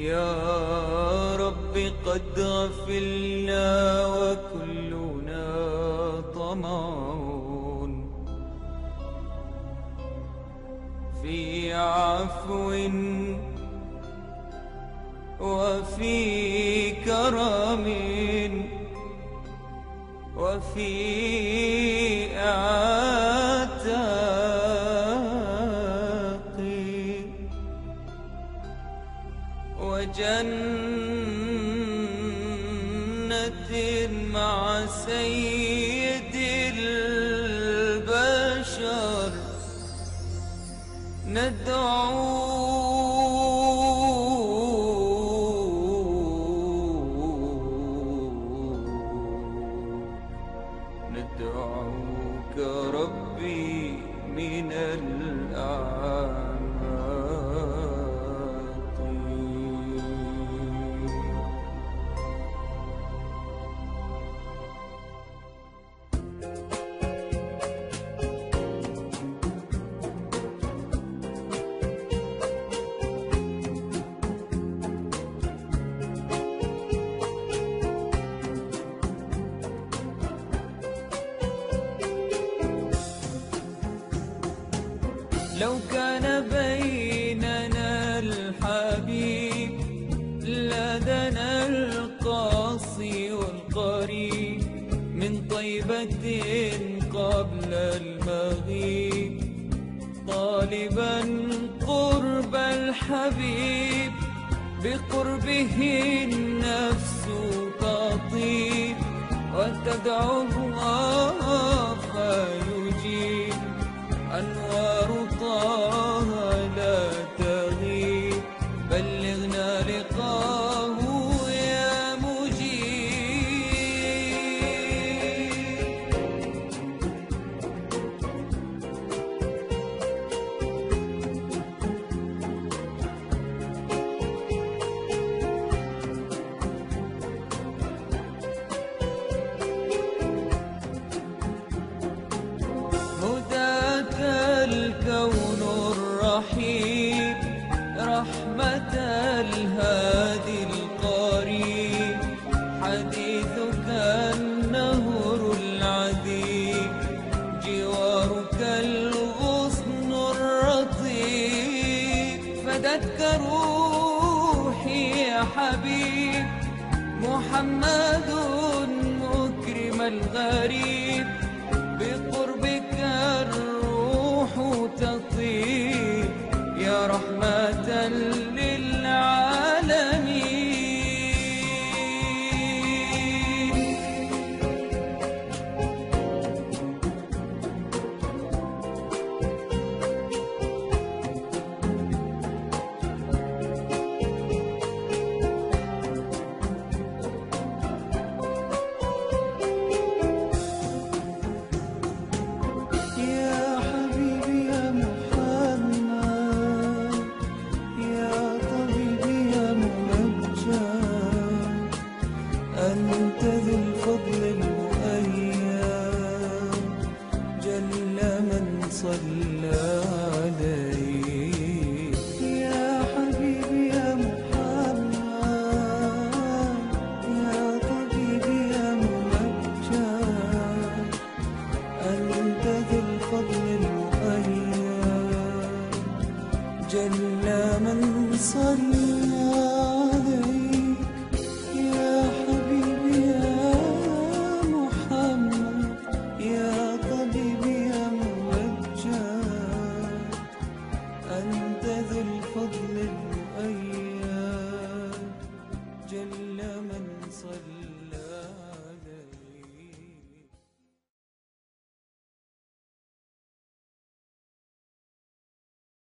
يا رب قد غفلنا وكلنا طمع في عفو وفي كرم وفي وجنة مع سيد البشر ندعو ندعوك ربي من الأعماق لو كان بيننا الحبيب لدنا القاصي والقريب من طيبة قبل المغيب. طالبا قرب الحبيب بقربه النفس تطيب. وتدعو حديثك النهر العذيب جوارك الغصن الرطيب. فدتك روحي يا حبيب محمد مكرم الغريب. الفضل جل من صلى. slip